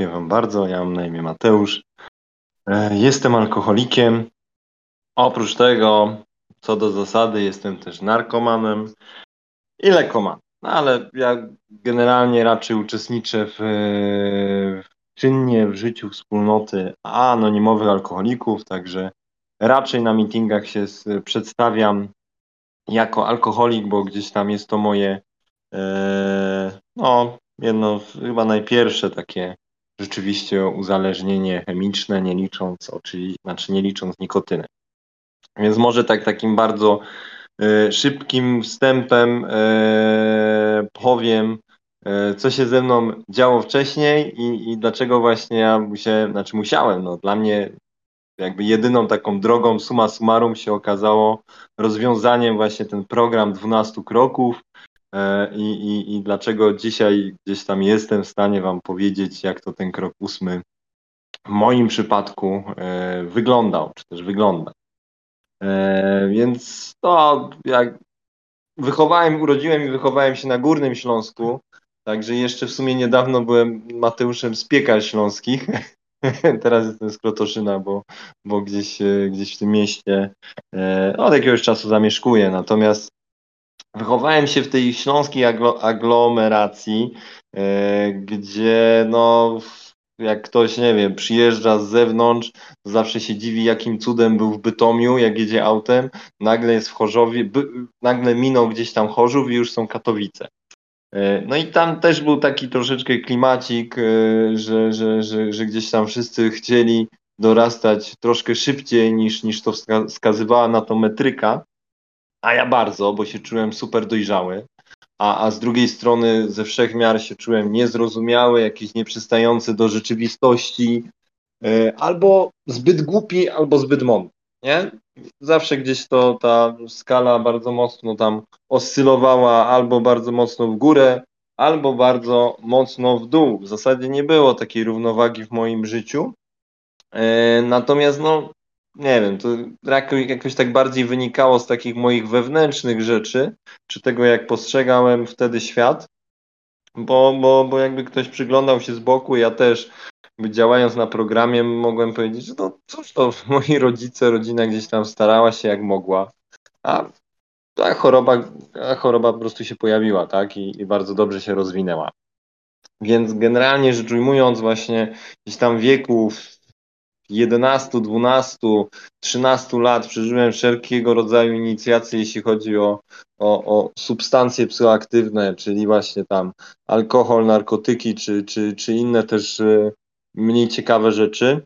dziękuję Wam bardzo. Ja mam na imię Mateusz. E, jestem alkoholikiem. Oprócz tego, co do zasady, jestem też narkomanem i lekomanem. No ale ja generalnie raczej uczestniczę w, w czynnie w życiu wspólnoty anonimowych alkoholików, także raczej na meetingach się przedstawiam jako alkoholik, bo gdzieś tam jest to moje e, no, jedno chyba najpierwsze takie rzeczywiście uzależnienie chemiczne, nie licząc oczywiście, znaczy nie licząc nikotyny. Więc może tak takim bardzo e, szybkim wstępem e, powiem, e, co się ze mną działo wcześniej i, i dlaczego właśnie ja musiałem, znaczy musiałem, no dla mnie jakby jedyną taką drogą suma summarum się okazało rozwiązaniem właśnie ten program 12 kroków, i, i, i dlaczego dzisiaj gdzieś tam jestem w stanie Wam powiedzieć, jak to ten krok ósmy w moim przypadku e, wyglądał, czy też wygląda. E, więc to jak wychowałem, urodziłem i wychowałem się na Górnym Śląsku, także jeszcze w sumie niedawno byłem Mateuszem z Śląskich. Teraz jestem z Krotoszyna, bo, bo gdzieś, gdzieś w tym mieście od jakiegoś czasu zamieszkuję. Natomiast Wychowałem się w tej śląskiej aglomeracji, e, gdzie no, jak ktoś, nie wiem, przyjeżdża z zewnątrz, zawsze się dziwi, jakim cudem był w Bytomiu, jak jedzie autem, nagle jest w Chorzowie, by, nagle minął gdzieś tam Chorzów i już są Katowice. E, no i tam też był taki troszeczkę klimacik, e, że, że, że, że gdzieś tam wszyscy chcieli dorastać troszkę szybciej niż, niż to wskazywała na to metryka a ja bardzo, bo się czułem super dojrzały, a, a z drugiej strony ze wszech miar się czułem niezrozumiały, jakiś nieprzystający do rzeczywistości, yy, albo zbyt głupi, albo zbyt mądry, nie? Zawsze gdzieś to ta skala bardzo mocno tam oscylowała albo bardzo mocno w górę, albo bardzo mocno w dół. W zasadzie nie było takiej równowagi w moim życiu. Yy, natomiast no, nie wiem, to jakoś tak bardziej wynikało z takich moich wewnętrznych rzeczy, czy tego jak postrzegałem wtedy świat, bo, bo, bo jakby ktoś przyglądał się z boku, ja też działając na programie mogłem powiedzieć, że no cóż to, moi rodzice, rodzina gdzieś tam starała się jak mogła, a ta choroba, a choroba po prostu się pojawiła, tak, i, i bardzo dobrze się rozwinęła. Więc generalnie rzecz ujmując, właśnie gdzieś tam wieku 11, 12, 13 lat przeżyłem wszelkiego rodzaju inicjacje, jeśli chodzi o, o, o substancje psychoaktywne, czyli właśnie tam alkohol, narkotyki, czy, czy, czy inne też e, mniej ciekawe rzeczy.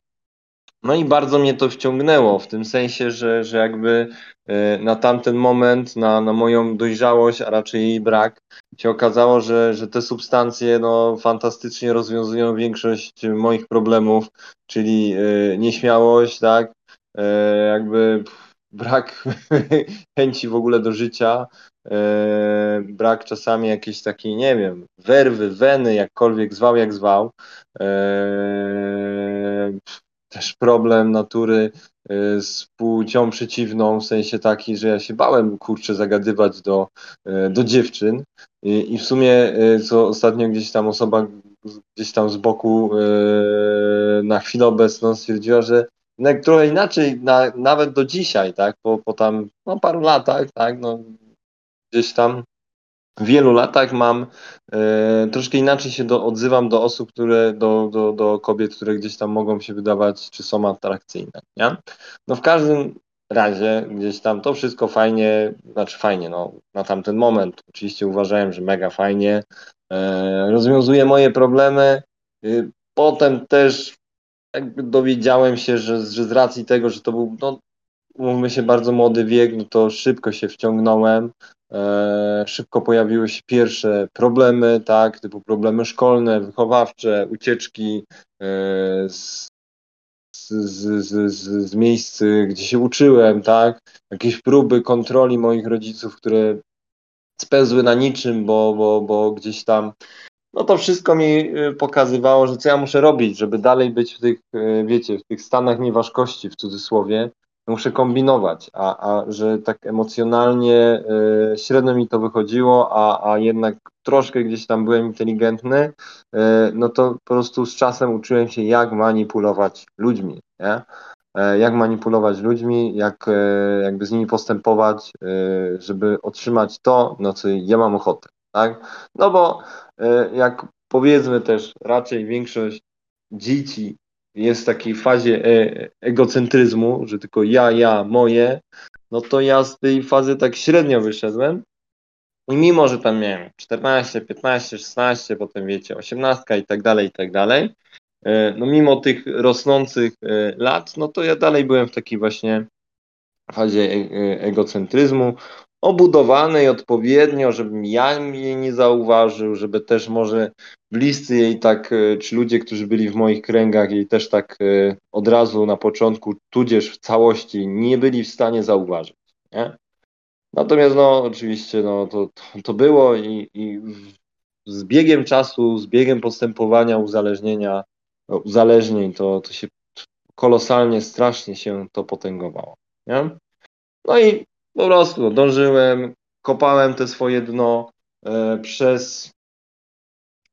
No i bardzo mnie to wciągnęło, w tym sensie, że, że jakby e, na tamten moment, na, na moją dojrzałość, a raczej jej brak, się okazało, że, że te substancje no, fantastycznie rozwiązują większość moich problemów, czyli e, nieśmiałość, tak, e, jakby brak chęci w ogóle do życia, brak czasami jakiejś takiej, nie wiem, werwy, weny, jakkolwiek zwał, jak zwał, też problem natury y, z płcią przeciwną, w sensie taki, że ja się bałem, kurczę, zagadywać do, y, do dziewczyn. I, i w sumie, y, co ostatnio gdzieś tam osoba gdzieś tam z boku na chwilę obecną stwierdziła, że trochę inaczej, na, nawet do dzisiaj, tak, po, po tam no, paru latach, tak, no, gdzieś tam wielu latach mam e, troszkę inaczej się do, odzywam do osób, które, do, do, do kobiet, które gdzieś tam mogą się wydawać, czy są atrakcyjne. Nie? No w każdym razie gdzieś tam to wszystko fajnie, znaczy fajnie, no na tamten moment oczywiście uważałem, że mega fajnie, e, rozwiązuje moje problemy. E, potem też jakby dowiedziałem się, że, że z racji tego, że to był, no, mówmy się, bardzo młody wiek, no to szybko się wciągnąłem. E, szybko pojawiły się pierwsze problemy, tak, typu problemy szkolne, wychowawcze, ucieczki e, z, z, z, z, miejsc, gdzie się uczyłem, tak, jakieś próby kontroli moich rodziców, które spełzły na niczym, bo, bo, bo gdzieś tam no to wszystko mi e, pokazywało, że co ja muszę robić, żeby dalej być w tych, wiecie, w tych stanach nieważkości w cudzysłowie, muszę kombinować, a, a że tak emocjonalnie y, średnio mi to wychodziło, a, a jednak troszkę gdzieś tam byłem inteligentny, y, no to po prostu z czasem uczyłem się, jak manipulować ludźmi, nie? E, jak manipulować ludźmi, jak jakby z nimi postępować, żeby otrzymać to, na co ja mam ochotę, tak? No bo jak powiedzmy też raczej większość dzieci jest w takiej fazie egocentryzmu, że tylko ja, ja, moje, no to ja z tej fazy tak średnio wyszedłem. I mimo, że tam miałem 14, 15, 16, potem wiecie, 18 i tak dalej, i tak dalej, E, no mimo tych rosnących e, lat, no to ja dalej byłem w takiej właśnie fazie e, egocentryzmu, obudowanej odpowiednio, żebym ja jej nie zauważył, żeby też może bliscy jej tak, czy ludzie, którzy byli w moich kręgach jej też tak od razu na początku, tudzież w całości nie byli w stanie zauważyć. Nie? Natomiast no oczywiście no, to, to było i, i z biegiem czasu, z biegiem postępowania uzależnienia uzależnień, to, to się kolosalnie, strasznie się to potęgowało. Nie? No i po prostu dążyłem, kopałem te swoje dno e, przez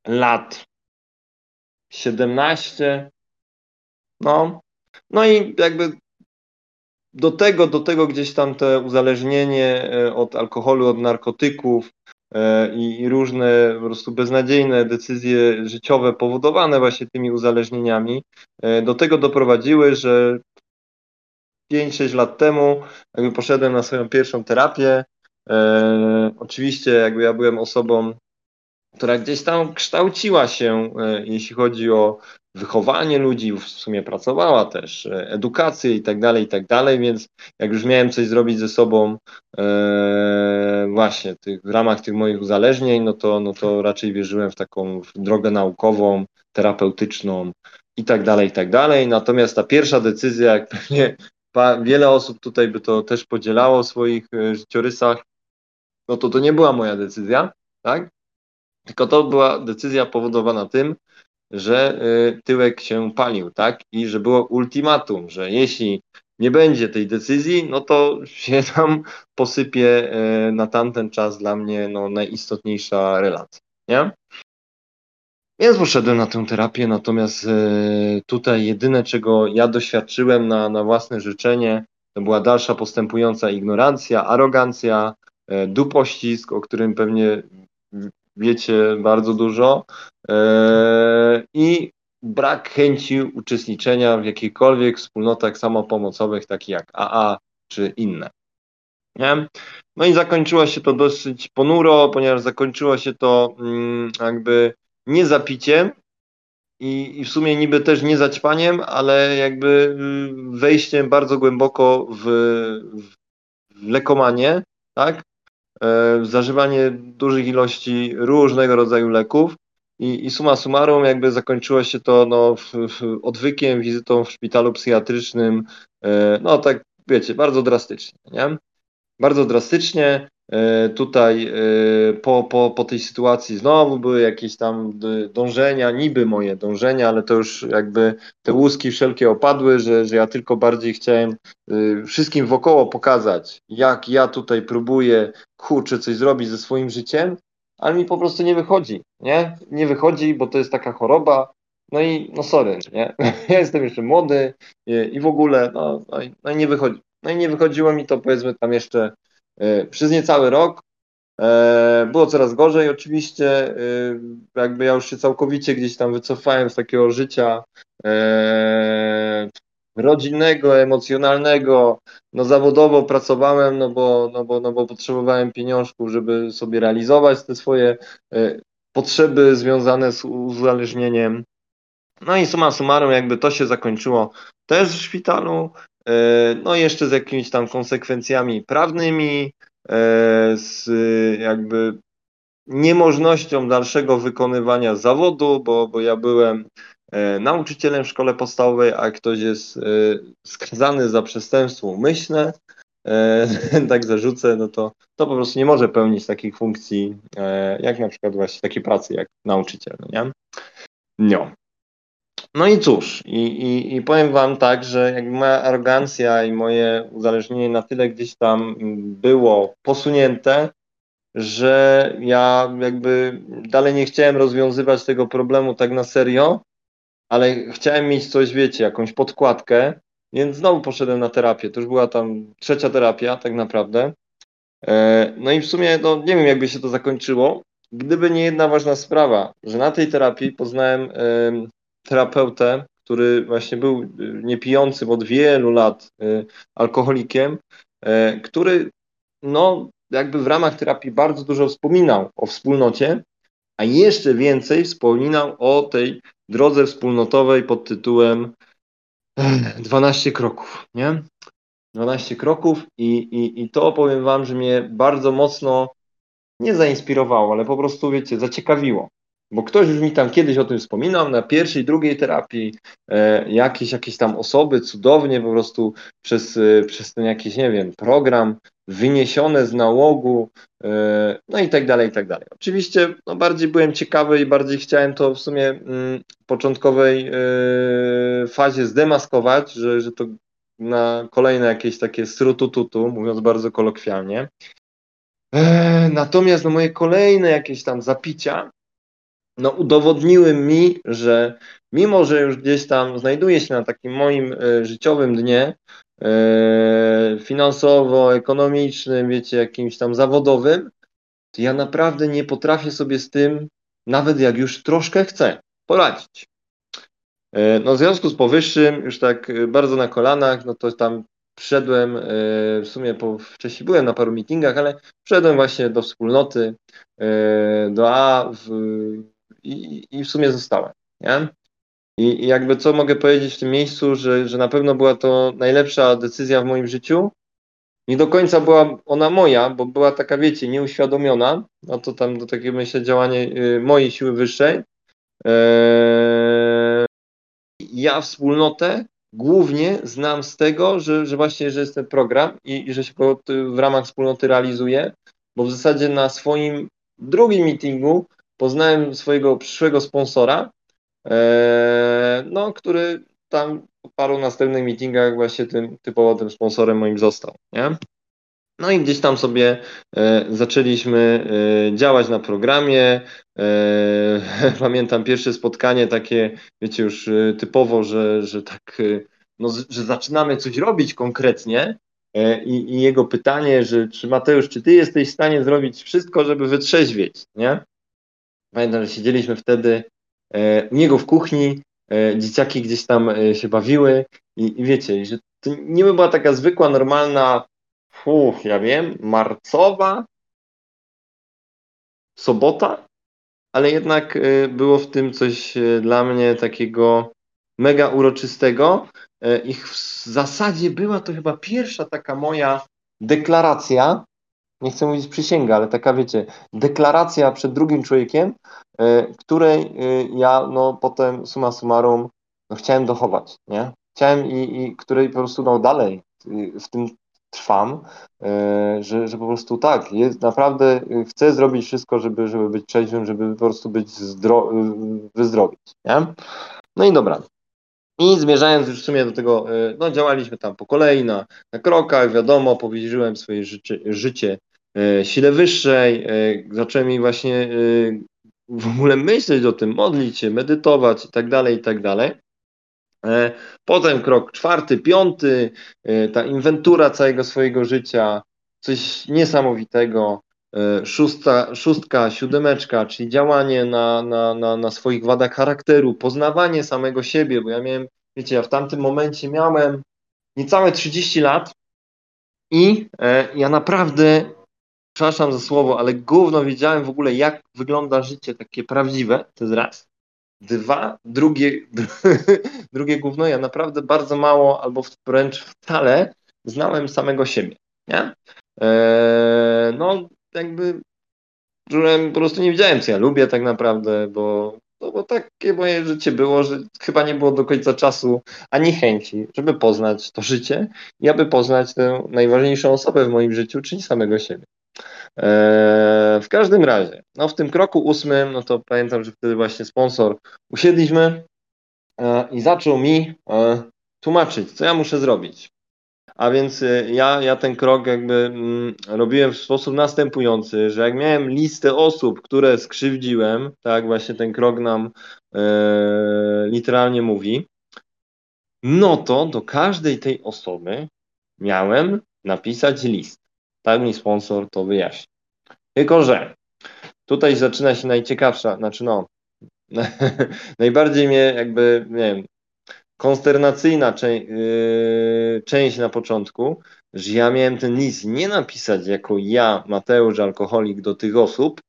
lat 17. No, no i jakby do tego, do tego gdzieś tam te uzależnienie e, od alkoholu, od narkotyków, E, i, różne po prostu beznadziejne decyzje życiowe powodowane właśnie tymi uzależnieniami e, do tego doprowadziły, że 5-6 lat temu jakby poszedłem na swoją pierwszą terapię. E, oczywiście jakby ja byłem osobą która gdzieś tam kształciła się, e, jeśli chodzi o wychowanie ludzi, w sumie pracowała też, e, edukację i tak dalej, i tak dalej, więc jak już miałem coś zrobić ze sobą e, właśnie tych, w ramach tych moich uzależnień, no to, no to raczej wierzyłem w taką drogę naukową, terapeutyczną i tak dalej, i tak dalej. Natomiast ta pierwsza decyzja, jak pewnie wiele osób tutaj by to też podzielało w swoich e, życiorysach, no to to nie była moja decyzja, tak? Tylko to była decyzja powodowana tym, że y, tyłek się palił, tak? I że było ultimatum, że jeśli nie będzie tej decyzji, no to się tam posypie y, na tamten czas dla mnie no, najistotniejsza relacja, nie? Więc poszedłem na tę terapię, natomiast y, tutaj jedyne, czego ja doświadczyłem na, na własne życzenie, to była dalsza postępująca ignorancja, arogancja, dupościsk, o którym pewnie wiecie bardzo dużo e, i brak chęci uczestniczenia w jakichkolwiek wspólnotach samopomocowych, takich jak AA czy inne. Nie? No i zakończyło się to dosyć ponuro, ponieważ zakończyło się to mm, jakby nie zapiciem i, i w sumie niby też nie zaćpaniem, ale jakby y, wejściem bardzo głęboko w, w lekomanie, tak? E, zażywanie dużych ilości różnego rodzaju leków i, i suma summarum jakby zakończyło się to no, w, w odwykiem, wizytą w szpitalu psychiatrycznym, e, no tak wiecie, bardzo drastycznie, nie? Bardzo drastycznie, tutaj e, po, po, po tej sytuacji znowu były jakieś tam dążenia, niby moje dążenia, ale to już jakby te łuski wszelkie opadły, że, że ja tylko bardziej chciałem e, wszystkim wokoło pokazać, jak ja tutaj próbuję, kurczę, coś zrobić ze swoim życiem, ale mi po prostu nie wychodzi, nie? Nie wychodzi, bo to jest taka choroba, no i no sorry, nie? Ja jestem jeszcze młody i, i w ogóle, no, no, i, no i nie wychodzi. No i nie wychodziło mi to powiedzmy tam jeszcze E, przez niecały rok. E, było coraz gorzej oczywiście, e, jakby ja już się całkowicie gdzieś tam wycofałem z takiego życia rodzinnego, emocjonalnego, no zawodowo pracowałem, no bo, no bo, no bo potrzebowałem pieniążków, żeby sobie realizować te swoje potrzeby związane z uzależnieniem. No i suma summarum jakby to się zakończyło też w szpitalu, E, no jeszcze z jakimiś tam konsekwencjami prawnymi, e, z jakby niemożnością dalszego wykonywania zawodu, bo, bo ja byłem e, nauczycielem w szkole podstawowej, a ktoś jest skazany za przestępstwo umyślne, tak zarzucę, no to, to po prostu nie może pełnić takich funkcji, jak na przykład właśnie takiej pracy jak nauczyciel, no nie? No. No i cóż, i, i, i powiem Wam tak, że jakby moja arogancja i moje uzależnienie na tyle gdzieś tam było posunięte, że ja jakby dalej nie chciałem rozwiązywać tego problemu tak na serio, ale chciałem mieć coś, wiecie, jakąś podkładkę, więc znowu poszedłem na terapię. To już była tam trzecia terapia, tak naprawdę. E, no i w sumie, no nie wiem, jakby się to zakończyło, gdyby nie jedna ważna sprawa, że na tej terapii poznałem terapeutę, który właśnie był y, niepijącym od wielu lat y, alkoholikiem, e, który no jakby w ramach terapii bardzo dużo wspominał o wspólnocie, a jeszcze więcej wspominał o tej drodze wspólnotowej pod tytułem 12 kroków, nie? 12 kroków i, i, i to powiem Wam, że mnie bardzo mocno nie zainspirowało, ale po prostu, wiecie, zaciekawiło. Bo ktoś już mi tam kiedyś o tym wspominał, na pierwszej, drugiej terapii, e, jakieś, jakieś tam osoby cudownie po prostu przez, e, przez ten jakiś, nie wiem, program wyniesione z nałogu, e, no i tak dalej, i tak dalej. Oczywiście no, bardziej byłem ciekawy i bardziej chciałem to w sumie mm, początkowej e, fazie zdemaskować, że, że to na kolejne jakieś takie srutututu, mówiąc bardzo kolokwialnie. E, natomiast no, moje kolejne jakieś tam zapicia no, udowodniły mi, że mimo, że już gdzieś tam znajduję się na takim moim e, życiowym dnie, e, finansowo, ekonomicznym, wiecie, jakimś tam zawodowym, to ja naprawdę nie potrafię sobie z tym, nawet jak już troszkę chcę, poradzić. E, no, w związku z powyższym, już tak bardzo na kolanach, no to tam wszedłem, w sumie po, wcześniej byłem na paru meetingach, ale wszedłem właśnie do wspólnoty, do A w, i, i w sumie zostałem. Nie? I, I, jakby co mogę powiedzieć w tym miejscu, że, że na pewno była to najlepsza decyzja w moim życiu. Nie do końca była ona moja, bo była taka, wiecie, nieuświadomiona. No to tam do takiego myślę działanie y, mojej siły wyższej. Eee, ja wspólnotę głównie znam z tego, że, że właśnie, że jest ten program i, i że się w ramach wspólnoty realizuje, bo w zasadzie na swoim drugim meetingu poznałem swojego przyszłego sponsora, e, no, który tam po paru następnych meetingach właśnie tym typowo tym sponsorem moim został, nie? No i gdzieś tam sobie e, zaczęliśmy e, działać na programie. Pamiętam pierwsze spotkanie takie, wiecie, już typowo, że, że tak, no, że zaczynamy coś robić konkretnie. I, I jego pytanie, że czy Mateusz, czy ty jesteś w stanie zrobić wszystko, żeby wytrzeźwieć, nie? Pamiętam, że siedzieliśmy wtedy u niego w kuchni, dzieciaki gdzieś tam się bawiły i, i wiecie, że to nie była taka zwykła, normalna Uff, ja wiem, marcowa, sobota, ale jednak było w tym coś dla mnie takiego mega uroczystego. Y, I w zasadzie była to chyba pierwsza taka moja deklaracja, nie chcę mówić przysięga, ale taka wiecie, deklaracja przed drugim człowiekiem, której ja no potem summa summarum no, chciałem dochować, nie? Chciałem i, i której po prostu no dalej w tym trwam, e, że, że po prostu tak, jest, naprawdę chcę zrobić wszystko, żeby, żeby być trzeźwym, żeby po prostu być zdro, wyzdrowić, nie? No i dobra. I zmierzając już w sumie do tego, e, no działaliśmy tam po kolei, na, na krokach, wiadomo, powierzyłem swoje życie, życie sile wyższej, e, zacząłem mi właśnie w ogóle myśleć o tym, modlić się, medytować i tak dalej, i tak dalej. E, potem krok czwarty, piąty, e, ta inwentura całego swojego życia, coś niesamowitego. E, szósta, szóstka, siódemeczka, czyli działanie na, na, na, na swoich wadach charakteru, poznawanie samego siebie, bo ja miałem, wiecie, ja w tamtym momencie miałem niecałe 30 lat i ja naprawdę, przepraszam za słowo, ale gówno wiedziałem w ogóle, jak wygląda życie takie prawdziwe, to jest raz. Dwa, drugie, drugie gówno, ja naprawdę bardzo mało albo wręcz wcale znałem samego siebie, nie? Eee, no, jakby po prostu nie wiedziałem, co ja lubię tak naprawdę, bo, no, bo takie moje życie było, że chyba nie było do końca czasu ani chęci, żeby poznać to życie i aby poznać tę najważniejszą osobę w moim życiu, czyli samego siebie. Eee, w każdym razie, no w tym kroku ósmym, no to pamiętam, że wtedy właśnie sponsor usiedliśmy i zaczął mi tłumaczyć, co ja muszę zrobić. A więc ja, ja ten krok jakby mm, robiłem w sposób następujący, że jak miałem listę osób, które skrzywdziłem, tak właśnie ten krok nam e, literalnie mówi, no to do każdej tej osoby miałem napisać list. Tak mi sponsor to wyjaśni. Tylko, że tutaj zaczyna się najciekawsza, znaczy no, najbardziej mnie jakby, nie wiem, konsternacyjna yy, część na początku, że ja miałem ten list nie napisać jako ja, Mateusz, alkoholik do tych osób,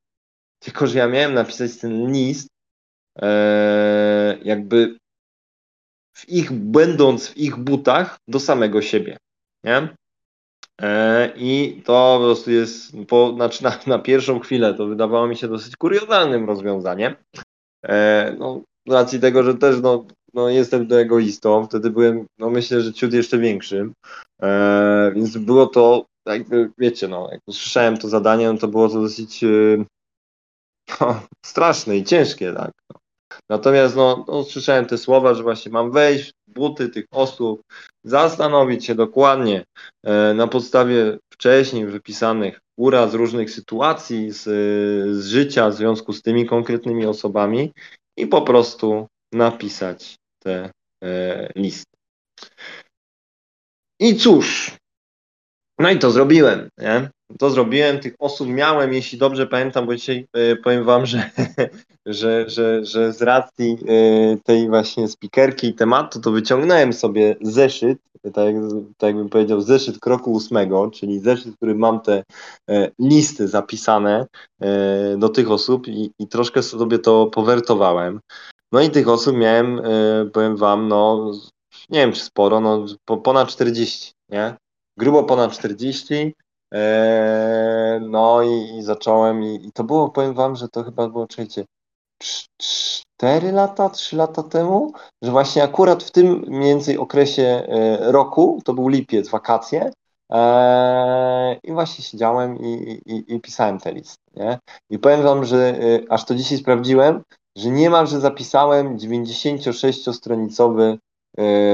tylko że ja miałem napisać ten list yy, jakby w ich, będąc w ich butach do samego siebie. Nie? E, I to po prostu jest, po, znaczy na, na, pierwszą chwilę to wydawało mi się dosyć kuriozalnym rozwiązaniem. E, no, z racji tego, że też no, no, jestem do egoistą, wtedy byłem, no myślę, że ciut jeszcze większym. E, więc było to, jakby, wiecie, no, jak usłyszałem to zadanie, no, to było to dosyć no, straszne i ciężkie, tak. Natomiast no, no, słyszałem te słowa, że właśnie mam wejść w buty tych osób, zastanowić się dokładnie e, na podstawie wcześniej wypisanych uraz różnych sytuacji z, z życia w związku z tymi konkretnymi osobami i po prostu napisać te e, listy. I cóż, no i to zrobiłem, nie? To zrobiłem, tych osób miałem, jeśli dobrze pamiętam, bo dzisiaj y, powiem wam, że, że, że, że z racji y, tej właśnie spikerki i tematu, to wyciągnąłem sobie zeszyt, tak, tak jakbym powiedział, zeszyt kroku ósmego, czyli zeszyt, w którym mam te y, listy zapisane do tych osób i, i troszkę sobie to powertowałem. No i tych osób miałem, powiem wam, no nie wiem czy sporo, no po, ponad 40, nie? Grubo ponad 40. E, no i, i zacząłem i, i, to było, powiem wam, że to chyba było, czekajcie, 4 lata, 3 lata temu, że właśnie akurat w tym mniej więcej okresie e, roku, to był lipiec, wakacje, e, i właśnie siedziałem i, i, i pisałem te listy. Nie? I powiem wam, że aż to dzisiaj sprawdziłem, że niemalże zapisałem 96-stronicowy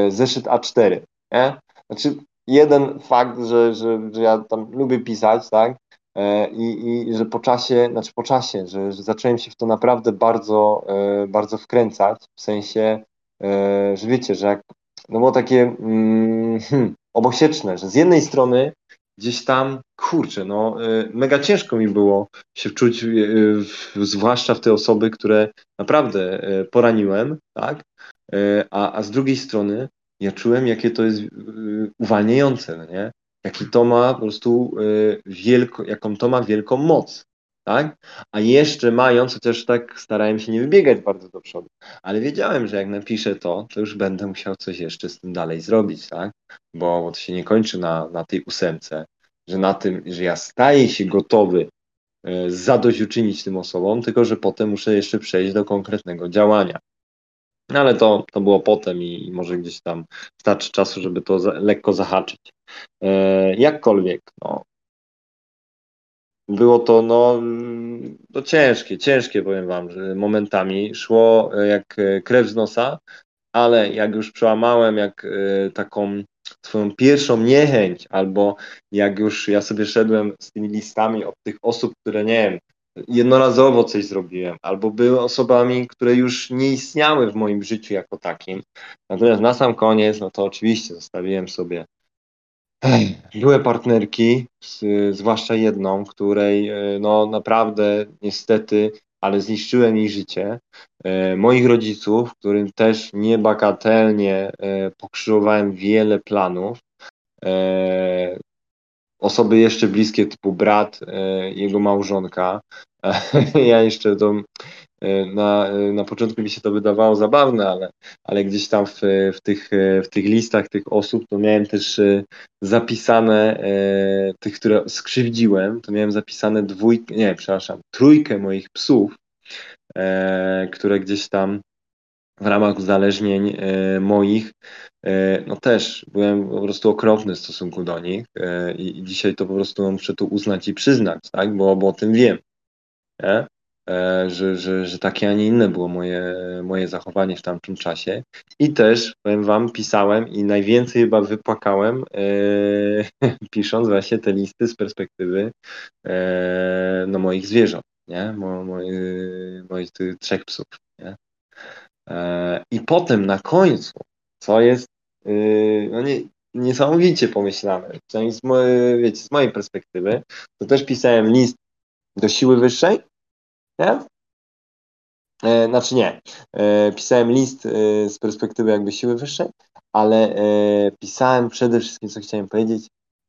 zeszyt A4. Nie? Znaczy, jeden fakt, że, że, że ja tam lubię pisać, tak? E, I, i że po czasie, znaczy po czasie, że, że zacząłem się w to naprawdę bardzo, e, bardzo wkręcać, w sensie, e, że wiecie, że jak, no było takie mm, hmm, obosieczne, że z jednej strony gdzieś tam, kurczę, no mega ciężko mi było się wczuć, zwłaszcza w te osoby, które naprawdę poraniłem, tak? A, a z drugiej strony ja czułem, jakie to jest y, uwalniające, no nie? Jaki to ma po prostu y, wielko, jaką to ma wielką moc, tak? A jeszcze mając, chociaż tak starałem się nie wybiegać bardzo do przodu, ale wiedziałem, że jak napiszę to, to już będę musiał coś jeszcze z tym dalej zrobić, tak? Bo, bo to się nie kończy na, na tej ósemce, że na tym, że ja staję się gotowy y, zadośćuczynić tym osobom, tylko że potem muszę jeszcze przejść do konkretnego działania. No ale to, to było potem i, może gdzieś tam starczy czasu, żeby to za, lekko zahaczyć. E, jakkolwiek, no, było to no, no ciężkie, ciężkie powiem wam, że momentami szło e, jak e, krew z nosa, ale jak już przełamałem jak e, taką swoją pierwszą niechęć, albo jak już ja sobie szedłem z tymi listami od tych osób, które nie wiem, jednorazowo coś zrobiłem, albo były osobami, które już nie istniały w moim życiu jako takim. Natomiast na sam koniec, no to oczywiście zostawiłem sobie były partnerki, zwłaszcza jedną, której e, no naprawdę niestety, ale zniszczyłem jej życie. E, moich rodziców, którym też niebagatelnie e, pokrzyżowałem wiele planów osoby jeszcze bliskie, typu brat, e, jego małżonka. Ja jeszcze to e, na, na początku mi się to wydawało zabawne, ale, ale gdzieś tam w, w, tych, w tych listach tych osób to miałem też e, zapisane tych, które skrzywdziłem, to miałem zapisane dwójkę, nie, przepraszam, trójkę moich psów, które gdzieś tam w ramach uzależnień e, moich, e, no też byłem po prostu okropny w stosunku do nich e, i dzisiaj to po prostu muszę tu uznać i przyznać, tak, bo, bo o tym wiem. Że, że, że takie, a nie inne było moje, moje zachowanie w tamtym czasie. I też, powiem Wam, pisałem i najwięcej chyba wypłakałem, e, pisząc właśnie te listy z perspektywy e, no, moich zwierząt, nie? Mo, moich, moich tych trzech psów. Nie? E, I potem na końcu, co jest e, no nie, niesamowicie pomyślane, przynajmniej z mojej, wiecie, z mojej perspektywy, to też pisałem list do siły wyższej, nie? E, znaczy nie, e, pisałem list e, z perspektywy jakby siły wyższej, ale pisałem przede wszystkim, co chciałem powiedzieć,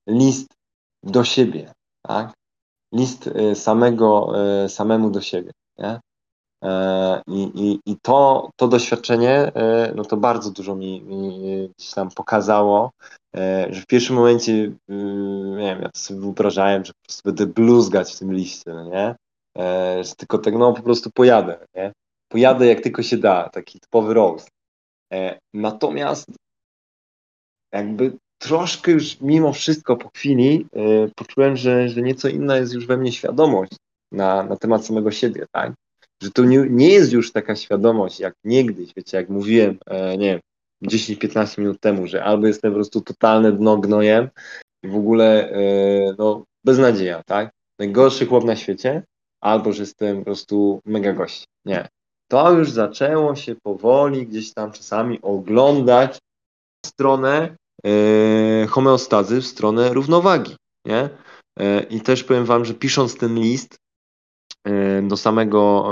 list do siebie, tak? List e, samego, samemu do siebie, nie? I, i, i to, to doświadczenie, no to bardzo dużo mi, mi gdzieś tam pokazało, że w pierwszym momencie, nie wiem, ja sobie wyobrażałem, że po prostu będę bluzgać w tym liście, no nie? E, że tylko tak, no po prostu pojadę, nie? Pojadę jak tylko się da, taki typowy roast. E, natomiast jakby troszkę już mimo wszystko po chwili e, poczułem, że, że nieco inna jest już we mnie świadomość na, na temat samego siebie, tak? Że to nie, nie jest już taka świadomość jak niegdyś, wiecie, jak mówiłem, nie wiem, 10-15 minut temu, że albo jestem po prostu totalne dno gnojem i w ogóle no, beznadzieja, tak? Najgorszy chłop na świecie, albo że jestem po prostu mega gość. Nie. To już zaczęło się powoli gdzieś tam czasami oglądać w stronę e, homeostazy, w stronę równowagi. Nie? E, I też powiem Wam, że pisząc ten list e, do samego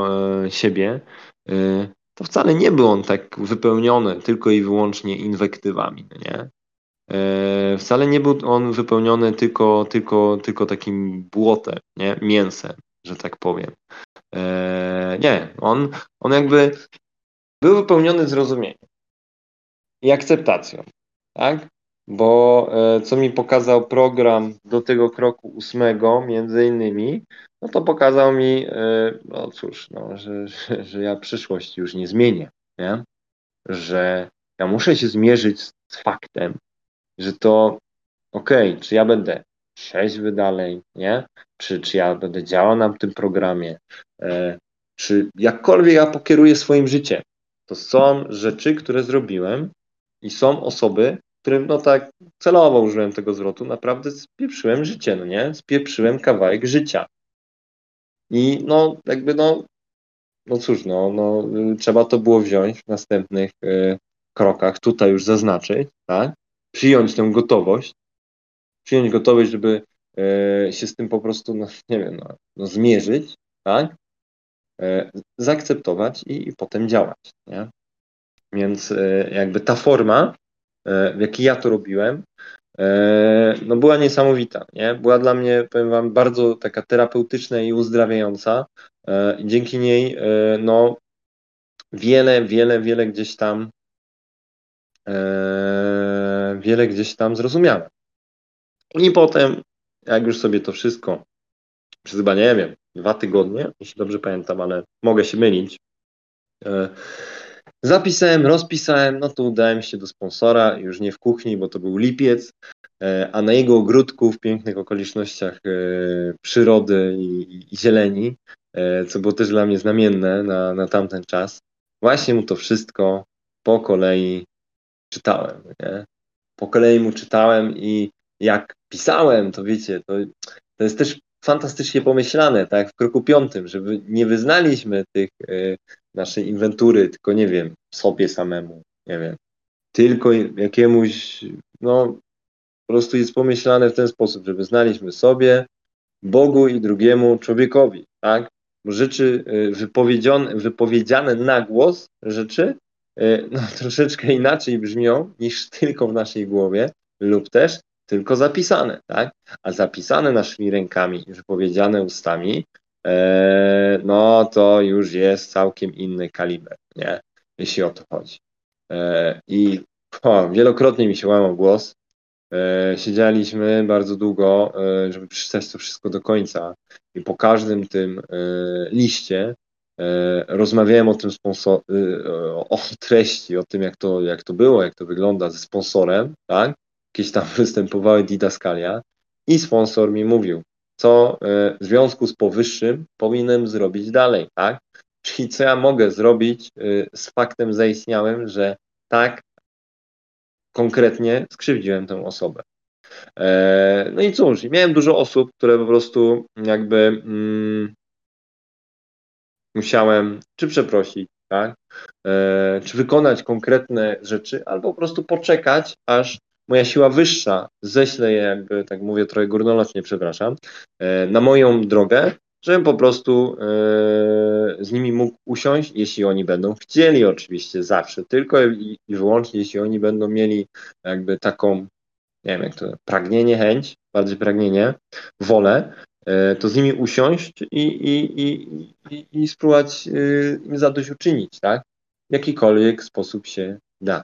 e, siebie, e, to wcale nie był on tak wypełniony tylko i wyłącznie inwektywami. Nie? E, wcale nie był on wypełniony tylko, tylko, tylko takim błotem, nie? mięsem że tak powiem. E, nie, on, on jakby był wypełniony zrozumieniem i akceptacją, tak? Bo e, co mi pokazał program do tego kroku ósmego, między innymi, no to pokazał mi, e, no cóż, no, że, że, że ja przyszłości już nie zmienię, nie? że ja muszę się zmierzyć z faktem, że to okej, okay, czy ja będę trzeźwy dalej, nie? Czy, czy ja będę działał na tym programie, e, czy jakkolwiek ja pokieruję swoim życiem. To są rzeczy, które zrobiłem i są osoby, którym no tak celowo użyłem tego zwrotu, naprawdę spieprzyłem życie, no nie? Spieprzyłem kawałek życia. I no jakby no, no cóż, no, no trzeba to było wziąć w następnych y, krokach, tutaj już zaznaczyć, tak? Przyjąć tę gotowość, przyjąć gotowość, żeby e, się z tym po prostu, no, nie wiem, no, no zmierzyć, tak? E, zaakceptować i, i, potem działać, nie? Więc jakby ta forma, w jakiej ja to robiłem, no była niesamowita, nie? Była dla mnie, powiem wam, bardzo taka terapeutyczna i uzdrawiająca. Dzięki niej, no wiele, wiele, wiele gdzieś tam wiele gdzieś tam zrozumiałem. I potem, jak już sobie to wszystko przez chyba, nie wiem, dwa tygodnie, jeśli dobrze pamiętam, ale mogę się mylić, e, zapisałem, rozpisałem, no to udałem się do sponsora, już nie w kuchni, bo to był lipiec, e, a na jego ogródku w pięknych okolicznościach e, przyrody i, i zieleni, co było też dla mnie znamienne na, na tamten czas, właśnie mu to wszystko po kolei czytałem. Nie? Po kolei mu czytałem i jak pisałem, to wiecie, to, to jest też fantastycznie pomyślane, tak, w kroku piątym, żeby nie wyznaliśmy tych naszej inwentury, tylko nie wiem, sobie samemu, nie wiem, tylko jakiemuś, no, po prostu jest pomyślane w ten sposób, że wyznaliśmy sobie, Bogu i drugiemu człowiekowi, tak? Rzeczy y, wypowiedziane, wypowiedziane na głos, rzeczy, y, no, troszeczkę inaczej brzmią niż tylko w naszej głowie, lub też tylko zapisane, tak? A zapisane naszymi rękami i wypowiedziane ustami, no to już jest całkiem inny kaliber, nie? Jeśli o to chodzi. E, I o, wielokrotnie mi się łamał głos. E, siedzieliśmy bardzo długo, e, żeby przeczytać to wszystko do końca. I po każdym tym e, liście e, rozmawiałem o tym sponsor, o treści, o tym, jak to, jak to było, jak to wygląda ze sponsorem, tak? jakieś tam występowały didaskalia i sponsor mi mówił, co w związku z powyższym powinienem zrobić dalej, tak? Czyli co ja mogę zrobić z faktem zaistniałym, że tak konkretnie skrzywdziłem tę osobę. No i cóż, miałem dużo osób, które po prostu jakby mm, musiałem czy przeprosić, tak? E, czy wykonać konkretne rzeczy, albo po prostu poczekać, aż moja siła wyższa ześle je, jakby tak mówię trochę górnolocznie, przepraszam, e, na moją drogę, żebym po prostu e, z nimi mógł usiąść, jeśli oni będą chcieli, oczywiście zawsze, tylko i, i wyłącznie, jeśli oni będą mieli jakby taką, nie wiem jak to, pragnienie, chęć, bardziej pragnienie, wolę, E, to z nimi usiąść i, i, i, i, i spróbować im zadośćuczynić, tak? W jakikolwiek sposób się da.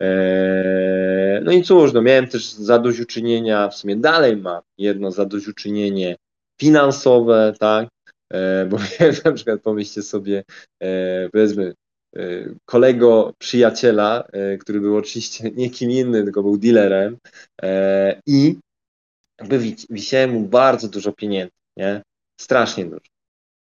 E, no i cóż, no miałem też zadośćuczynienia, w sumie dalej mam jedno zadośćuczynienie finansowe, tak? E, bo wiem, na przykład pomyślcie sobie, powiedzmy, kolego przyjaciela, który był oczywiście nie kim innym, tylko był dealerem i jakby wisiałem mu bardzo dużo pieniędzy, nie? Strasznie dużo.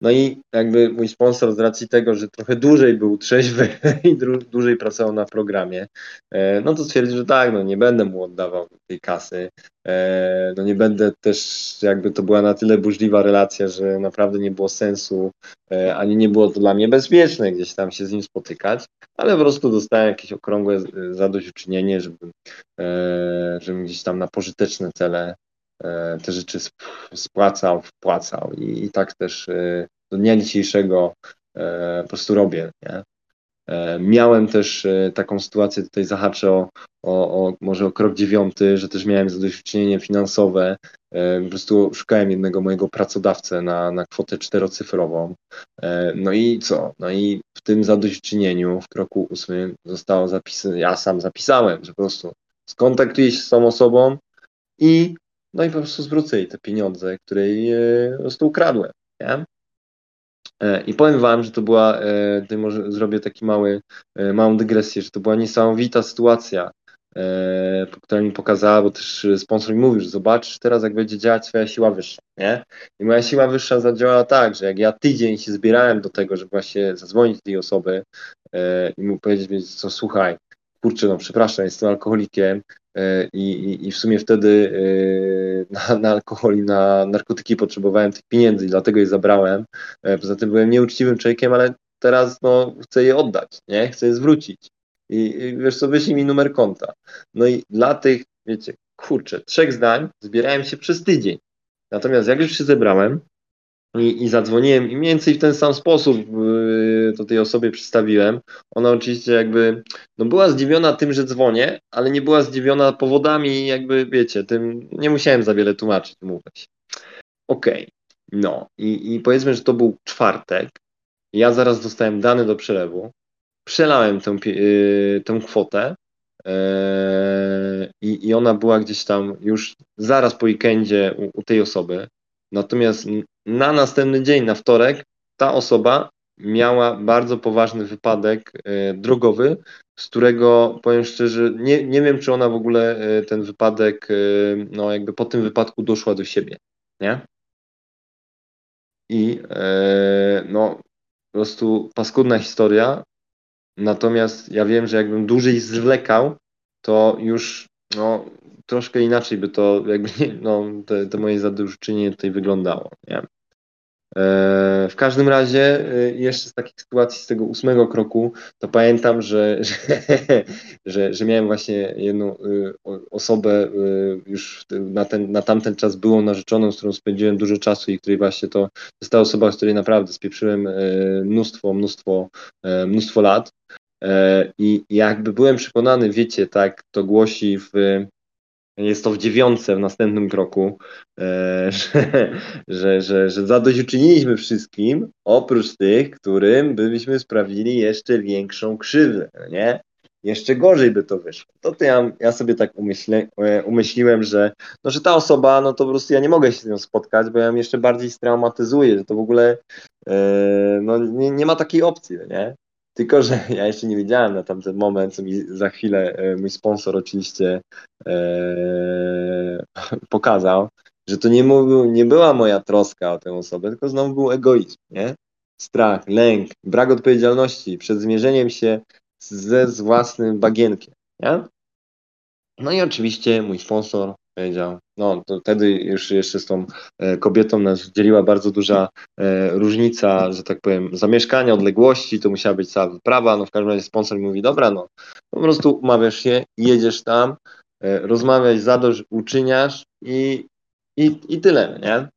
No i jakby mój sponsor z racji tego, że trochę dłużej był trzeźwy i dłużej pracował na programie, e, no to stwierdził, że tak, no nie będę mu oddawał tej kasy, e, no nie będę też, jakby to była na tyle burzliwa relacja, że naprawdę nie było sensu, e, ani nie było to dla mnie bezpieczne gdzieś tam się z nim spotykać, ale po prostu dostałem jakieś okrągłe zadośćuczynienie, żebym, żebym gdzieś tam na pożyteczne cele te rzeczy spłacał, wpłacał i, i tak też e, do dnia dzisiejszego e, po prostu robię. Nie? Miałem też taką sytuację, tutaj zahaczę o, o, o, może o krok dziewiąty, że też miałem zadośćuczynienie finansowe. Po prostu szukałem jednego mojego pracodawcę na, na kwotę czterocyfrową. No i co? No i w tym zadośćuczynieniu w kroku ósmym zostało zapisane, ja sam zapisałem, że po prostu skontaktuję się z tą osobą i no i po prostu zwrócę jej te pieniądze, które jej e, po prostu ukradłem. Nie? E, I powiem wam, że to była, e, tutaj może zrobię taki mały, małą dygresję, że to była niesamowita sytuacja, która mi pokazała, bo też sponsor mi mówił, że zobaczysz teraz, jak będzie działać twoja siła wyższa, nie? I moja siła wyższa zadziałała tak, że jak ja tydzień się zbierałem do tego, żeby właśnie zadzwonić do tej osoby i mu powiedzieć, co słuchaj, kurczę, no przepraszam, jestem alkoholikiem, I, i, I, w sumie wtedy e, na, na alkohol i na narkotyki potrzebowałem tych pieniędzy dlatego je zabrałem. E, poza tym byłem nieuczciwym człowiekiem, ale teraz no, chcę je oddać, nie? chcę je zwrócić. I, i wiesz co, wyślij mi numer konta. No i dla tych, wiecie, kurczę, trzech zdań zbierałem się przez tydzień. Natomiast jak już się zebrałem, i, i zadzwoniłem i mniej więcej w ten sam sposób yy, to tej osobie przedstawiłem. Ona oczywiście jakby no była zdziwiona tym, że dzwonię, ale nie była zdziwiona powodami, jakby wiecie, tym nie musiałem za wiele tłumaczyć, mówię się. Okej, okay. no i, i powiedzmy, że to był czwartek. Ja zaraz dostałem dane do przelewu. Przelałem tę, yy, tę kwotę yy, i ona była gdzieś tam już zaraz po weekendzie u, u tej osoby. Natomiast na następny dzień, na wtorek, ta osoba miała bardzo poważny wypadek e, drogowy, z którego powiem szczerze, nie, nie wiem, czy ona w ogóle e, ten wypadek, e, no jakby po tym wypadku doszła do siebie, nie? I no po prostu paskudna historia, natomiast ja wiem, że jakbym dłużej zwlekał, to już no, troszkę inaczej by to jakby, no, te, te moje zadośćuczynienie tutaj wyglądało, nie? E, w każdym razie, e, jeszcze z takich sytuacji, z tego ósmego kroku, to pamiętam, że, że, że, że miałem właśnie jedną e, osobę już na, ten, na tamten czas byłą narzeczoną, z którą spędziłem dużo czasu i której właśnie to jest ta osoba, z której naprawdę spieprzyłem mnóstwo, mnóstwo, mnóstwo lat. I jakby byłem przekonany, wiecie, tak to głosi w jest to w dziewiątce w następnym kroku, e, że, że, że, że zadośćuczyniliśmy wszystkim, oprócz tych, którym byśmy sprawili jeszcze większą krzywdę, nie? Jeszcze gorzej by to wyszło. To, to ja, ja sobie tak umyśle, e, umyśliłem, że, no, że ta osoba, no to po prostu ja nie mogę się z nią spotkać, bo ja ją jeszcze bardziej straumatyzuję, że to w ogóle e, no, nie, nie ma takiej opcji, nie? Tylko, że ja jeszcze nie wiedziałem na tamten moment, co mi za chwilę e, mój sponsor oczywiście e, pokazał, że to nie, nie była moja troska o tę osobę, tylko znowu był egoizm, nie? Strach, lęk, brak odpowiedzialności przed zmierzeniem się ze z własnym bagienkiem, nie? No i oczywiście mój sponsor powiedział, no to wtedy już jeszcze z tą e, kobietą nas dzieliła bardzo duża e, różnica, że tak powiem, zamieszkania, odległości, to musiała być cała wyprawa, no w każdym razie sponsor mówi, dobra, no po prostu umawiasz się, jedziesz tam, e, rozmawiać, zadość, uczyniasz i, i, i tyle, nie?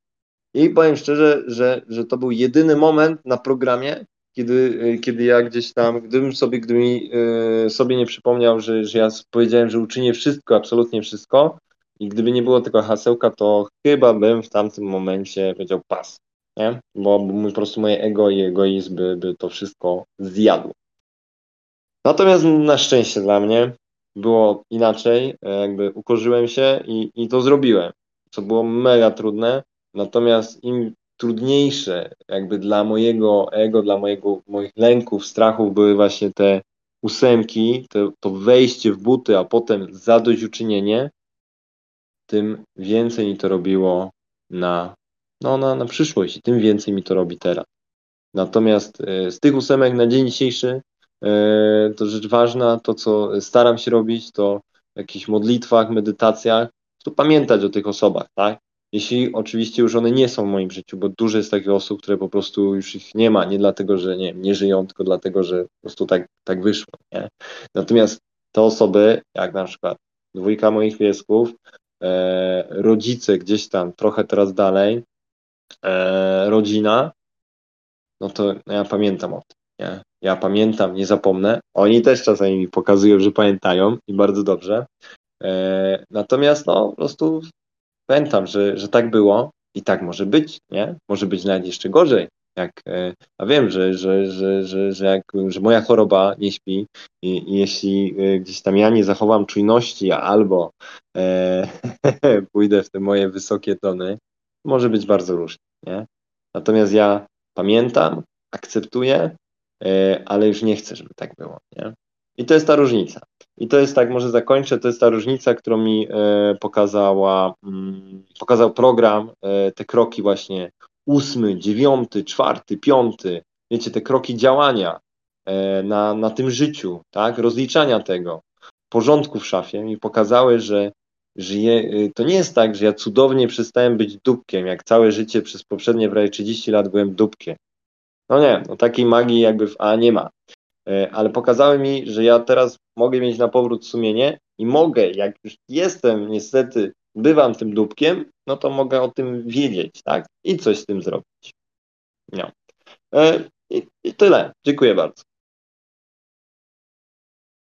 I powiem szczerze, że, że to był jedyny moment na programie, kiedy, kiedy ja gdzieś tam, gdybym sobie, gdyby mi sobie nie przypomniał, że, że ja powiedziałem, że uczynię wszystko, absolutnie wszystko, i gdyby nie było tego hasełka, to chyba bym w tamtym momencie powiedział pas, nie? Bo, po prostu moje ego i egoizm by, by to wszystko zjadło. Natomiast na szczęście dla mnie było inaczej, e, jakby ukorzyłem się i, i to zrobiłem, co było mega trudne, natomiast im trudniejsze jakby dla mojego ego, dla mojego, moich lęków, strachów były właśnie te ósemki, to, to wejście w buty, a potem zadośćuczynienie, tym więcej mi to robiło na, no, na, na przyszłość i tym więcej mi to robi teraz. Natomiast e, z tych ósemek na dzień dzisiejszy e, to rzecz ważna, to co staram się robić, to w jakichś modlitwach, medytacjach, to pamiętać o tych osobach, tak? Jeśli oczywiście już one nie są w moim życiu, bo dużo jest takich osób, które po prostu już ich nie ma, nie dlatego, że nie, nie żyją, tylko dlatego, że po prostu tak, tak wyszło. Nie? Natomiast te osoby, jak na przykład dwójka moich piesków, rodzice gdzieś tam, trochę teraz dalej, e, rodzina, no to ja pamiętam o tym. Nie? Ja pamiętam, nie zapomnę. Oni też czasami mi pokazują, że pamiętają i bardzo dobrze. E, natomiast no, po prostu pamiętam, że, że tak było i tak może być, nie? Może być nawet jeszcze gorzej. Jak, e, a wiem, że, że, że, że, że, jak, że moja choroba nie śpi i, i jeśli e, gdzieś tam ja nie zachowam czujności albo e, pójdę w te moje wysokie tony, może być bardzo różnie. Nie? Natomiast ja pamiętam, akceptuję, e, ale już nie chcę, żeby tak było. Nie? I to jest ta różnica. I to jest tak, może zakończę, to jest ta różnica, którą mi e, pokazała, mm, pokazał program, e, te kroki właśnie ósmy, dziewiąty, czwarty, piąty, wiecie, te kroki działania e, na, na tym życiu, tak, rozliczania tego, porządku w szafie mi pokazały, że żyję, e, to nie jest tak, że ja cudownie przestałem być dupkiem, jak całe życie przez poprzednie prawie 30 lat byłem dupkiem. No nie, no takiej magii jakby w A nie ma. E, ale pokazały mi, że ja teraz mogę mieć na powrót sumienie i mogę, jak już jestem niestety, bywam tym dupkiem, no to mogę o tym wiedzieć, tak? I coś z tym zrobić. No. E, I, i tyle. Dziękuję bardzo.